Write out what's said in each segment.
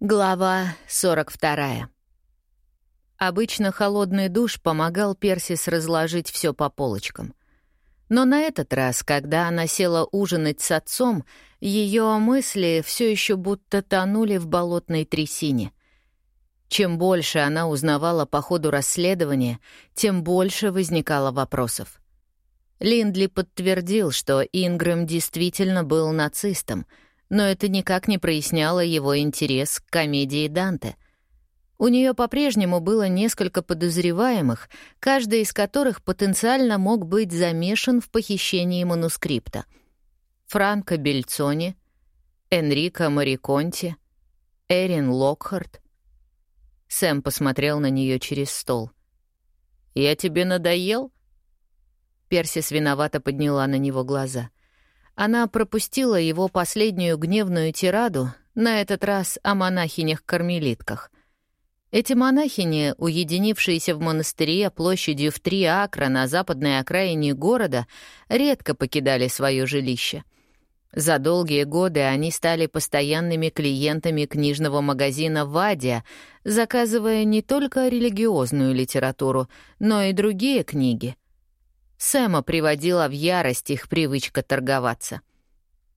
Глава 42. Обычно холодный душ помогал Персис разложить все по полочкам. Но на этот раз, когда она села ужинать с отцом, ее мысли все еще будто тонули в болотной трясине. Чем больше она узнавала по ходу расследования, тем больше возникало вопросов. Линдли подтвердил, что Ингрэм действительно был нацистом — но это никак не проясняло его интерес к комедии Данте. У нее по-прежнему было несколько подозреваемых, каждый из которых потенциально мог быть замешан в похищении манускрипта. Франко Бельцони, Энрико Мариконти, Эрин Локхарт. Сэм посмотрел на нее через стол. «Я тебе надоел?» Персис виновато подняла на него глаза — она пропустила его последнюю гневную тираду, на этот раз о монахинях-кармелитках. Эти монахини, уединившиеся в монастыре площадью в три акра на западной окраине города, редко покидали свое жилище. За долгие годы они стали постоянными клиентами книжного магазина «Вадия», заказывая не только религиозную литературу, но и другие книги — Сэма приводила в ярость их привычка торговаться.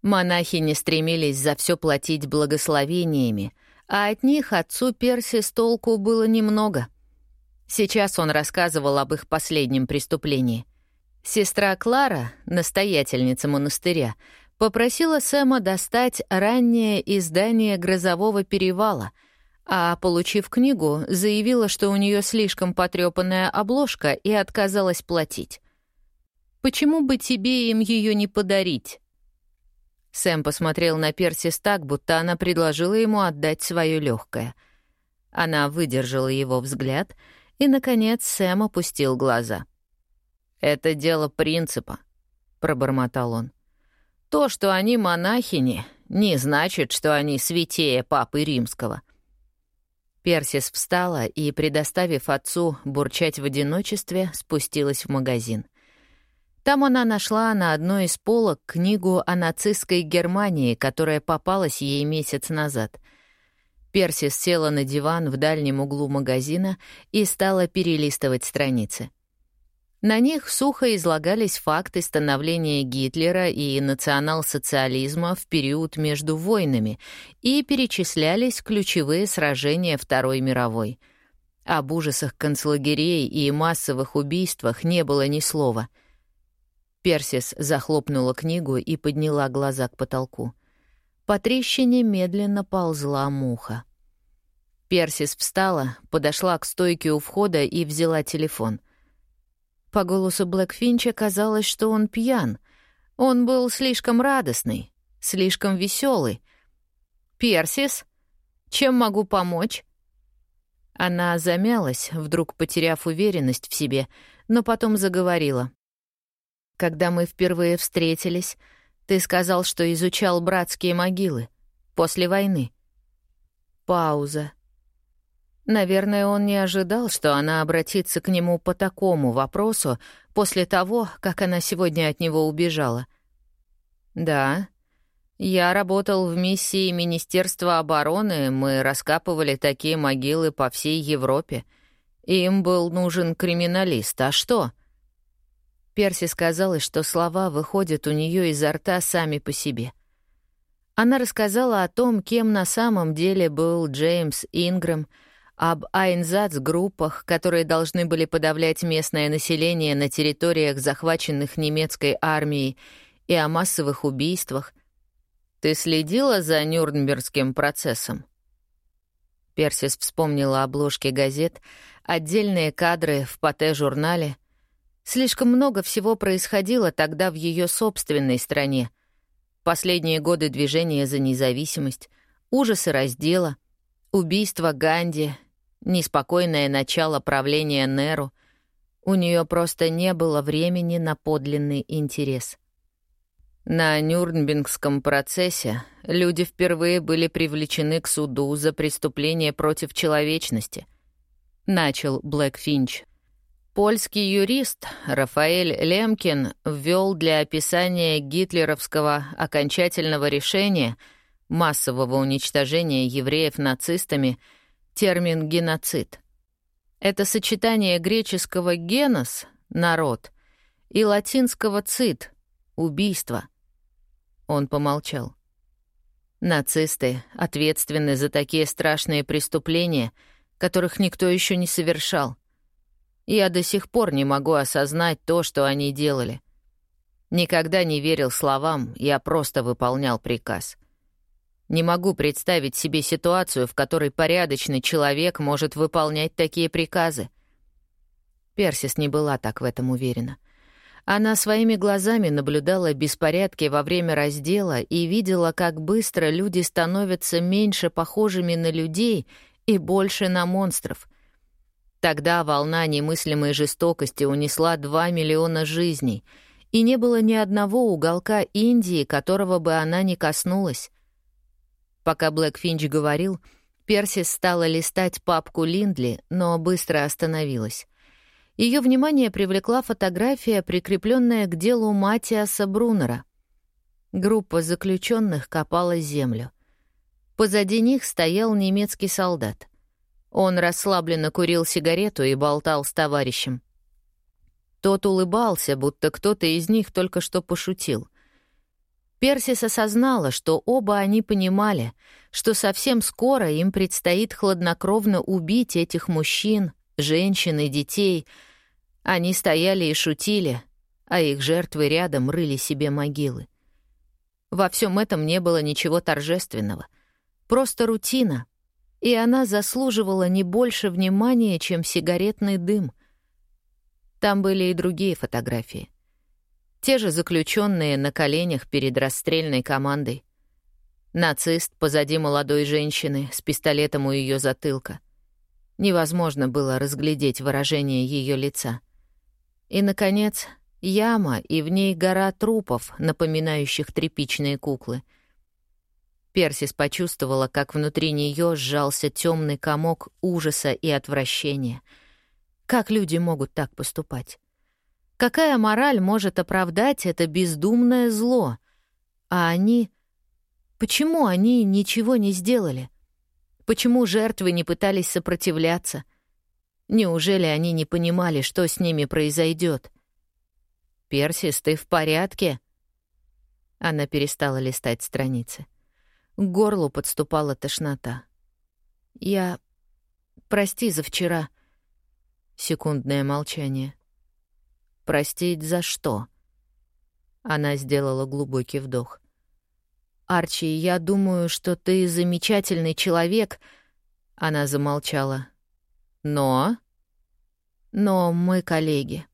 Монахи не стремились за все платить благословениями, а от них отцу Перси с толку было немного. Сейчас он рассказывал об их последнем преступлении. Сестра Клара, настоятельница монастыря, попросила Сэма достать раннее издание «Грозового перевала», а, получив книгу, заявила, что у нее слишком потрепанная обложка и отказалась платить. Почему бы тебе им ее не подарить?» Сэм посмотрел на Персис так, будто она предложила ему отдать свое легкое. Она выдержала его взгляд, и, наконец, Сэм опустил глаза. «Это дело принципа», — пробормотал он. «То, что они монахини, не значит, что они святее Папы Римского». Персис встала и, предоставив отцу бурчать в одиночестве, спустилась в магазин. Там она нашла на одной из полок книгу о нацистской Германии, которая попалась ей месяц назад. Персис села на диван в дальнем углу магазина и стала перелистывать страницы. На них сухо излагались факты становления Гитлера и национал-социализма в период между войнами и перечислялись ключевые сражения Второй мировой. Об ужасах концлагерей и массовых убийствах не было ни слова — Персис захлопнула книгу и подняла глаза к потолку. По трещине медленно ползла муха. Персис встала, подошла к стойке у входа и взяла телефон. По голосу Блэкфинча казалось, что он пьян. Он был слишком радостный, слишком веселый. «Персис, чем могу помочь?» Она замялась, вдруг потеряв уверенность в себе, но потом заговорила. Когда мы впервые встретились, ты сказал, что изучал братские могилы после войны. Пауза. Наверное, он не ожидал, что она обратится к нему по такому вопросу после того, как она сегодня от него убежала. Да, я работал в миссии Министерства обороны, мы раскапывали такие могилы по всей Европе. Им был нужен криминалист. А что? Перси сказалось, что слова выходят у нее изо рта сами по себе. Она рассказала о том, кем на самом деле был Джеймс Ингрэм, об Айнзац-группах, которые должны были подавлять местное население на территориях, захваченных немецкой армией, и о массовых убийствах. «Ты следила за Нюрнбергским процессом?» Персис вспомнила обложки газет, отдельные кадры в Пате-журнале, Слишком много всего происходило тогда в ее собственной стране. Последние годы движения за независимость, ужасы раздела, убийство Ганди, неспокойное начало правления Неру. У нее просто не было времени на подлинный интерес. На Нюрнбергском процессе люди впервые были привлечены к суду за преступление против человечности. Начал Блэк Финч Польский юрист Рафаэль Лемкин ввел для описания гитлеровского окончательного решения массового уничтожения евреев нацистами термин «геноцид». Это сочетание греческого «генос» — народ и латинского «цит» — убийство. Он помолчал. Нацисты ответственны за такие страшные преступления, которых никто еще не совершал. Я до сих пор не могу осознать то, что они делали. Никогда не верил словам, я просто выполнял приказ. Не могу представить себе ситуацию, в которой порядочный человек может выполнять такие приказы. Персис не была так в этом уверена. Она своими глазами наблюдала беспорядки во время раздела и видела, как быстро люди становятся меньше похожими на людей и больше на монстров. Тогда волна немыслимой жестокости унесла 2 миллиона жизней, и не было ни одного уголка Индии, которого бы она не коснулась. Пока Блэк Финч говорил, Персис стала листать папку Линдли, но быстро остановилась. Ее внимание привлекла фотография, прикрепленная к делу Матиаса Брунера. Группа заключенных копала землю. Позади них стоял немецкий солдат. Он расслабленно курил сигарету и болтал с товарищем. Тот улыбался, будто кто-то из них только что пошутил. Персис осознала, что оба они понимали, что совсем скоро им предстоит хладнокровно убить этих мужчин, женщин и детей. Они стояли и шутили, а их жертвы рядом рыли себе могилы. Во всем этом не было ничего торжественного. Просто рутина — и она заслуживала не больше внимания, чем сигаретный дым. Там были и другие фотографии. Те же заключенные на коленях перед расстрельной командой. Нацист позади молодой женщины с пистолетом у ее затылка. Невозможно было разглядеть выражение ее лица. И, наконец, яма и в ней гора трупов, напоминающих тряпичные куклы — Персис почувствовала, как внутри нее сжался темный комок ужаса и отвращения. Как люди могут так поступать? Какая мораль может оправдать это бездумное зло? А они... Почему они ничего не сделали? Почему жертвы не пытались сопротивляться? Неужели они не понимали, что с ними произойдет? «Персис, ты в порядке?» Она перестала листать страницы. К горлу подступала тошнота. «Я... Прости за вчера». Секундное молчание. «Простить за что?» Она сделала глубокий вдох. «Арчи, я думаю, что ты замечательный человек...» Она замолчала. «Но...» «Но мы коллеги.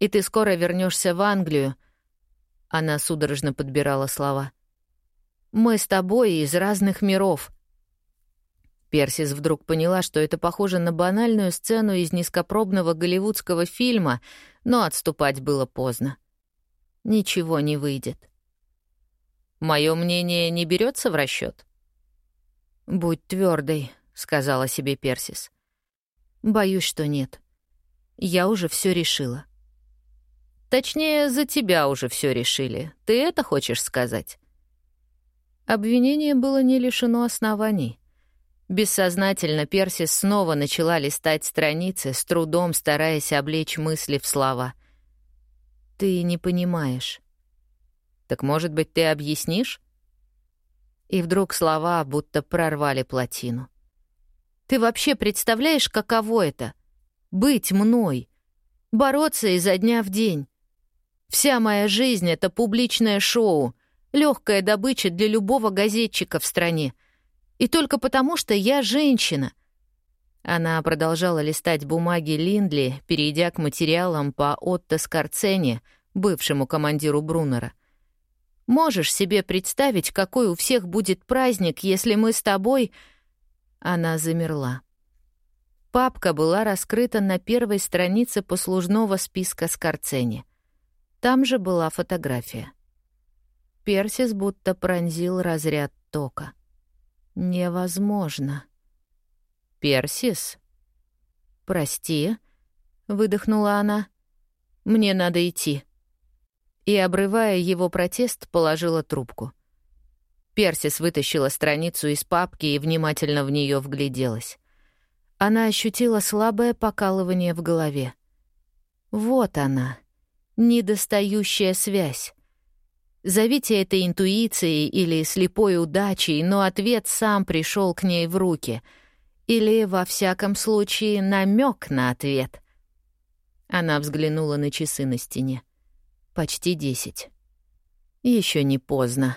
И ты скоро вернешься в Англию...» Она судорожно подбирала слова. Мы с тобой из разных миров». Персис вдруг поняла, что это похоже на банальную сцену из низкопробного голливудского фильма, но отступать было поздно. Ничего не выйдет. Мое мнение не берется в расчет. «Будь твердой, сказала себе Персис. «Боюсь, что нет. Я уже все решила». «Точнее, за тебя уже все решили. Ты это хочешь сказать?» Обвинение было не лишено оснований. Бессознательно Персис снова начала листать страницы, с трудом стараясь облечь мысли в слова. «Ты не понимаешь». «Так, может быть, ты объяснишь?» И вдруг слова будто прорвали плотину. «Ты вообще представляешь, каково это? Быть мной? Бороться изо дня в день? Вся моя жизнь — это публичное шоу — Легкая добыча для любого газетчика в стране. И только потому, что я женщина. Она продолжала листать бумаги Линдли, перейдя к материалам по Отто Скорцене, бывшему командиру Брунера. «Можешь себе представить, какой у всех будет праздник, если мы с тобой...» Она замерла. Папка была раскрыта на первой странице послужного списка Скорцени. Там же была фотография. Персис будто пронзил разряд тока. «Невозможно». «Персис?» «Прости», — выдохнула она. «Мне надо идти». И, обрывая его протест, положила трубку. Персис вытащила страницу из папки и внимательно в нее вгляделась. Она ощутила слабое покалывание в голове. Вот она, недостающая связь. Зовите это интуицией или слепой удачей, но ответ сам пришел к ней в руки. Или, во всяком случае, намек на ответ. Она взглянула на часы на стене. Почти десять. Еще не поздно.